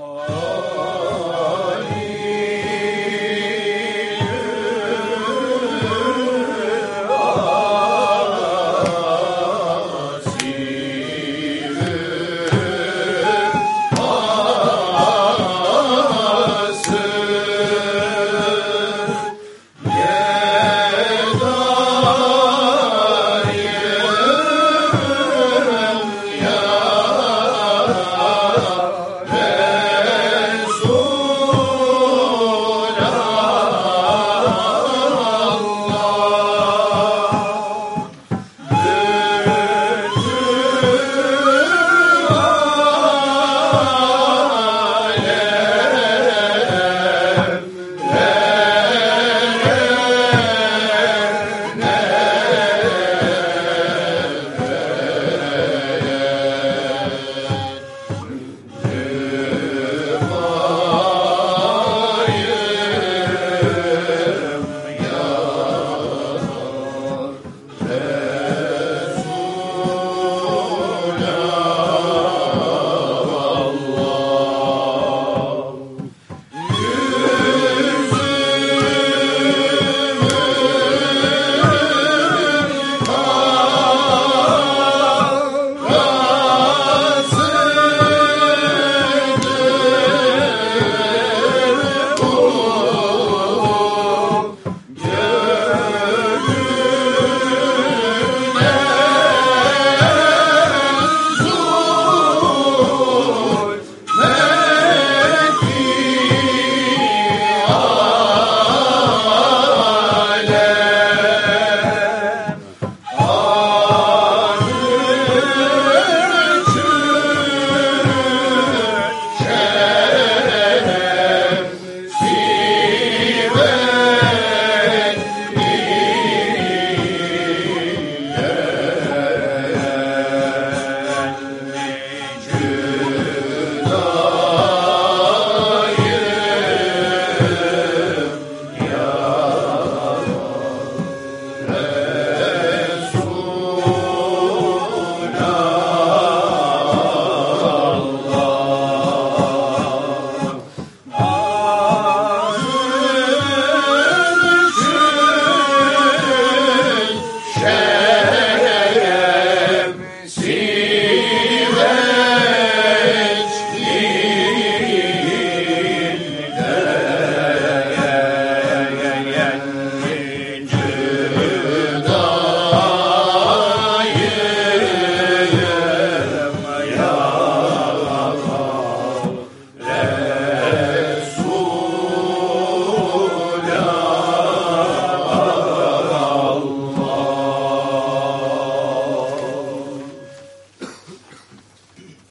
Oh.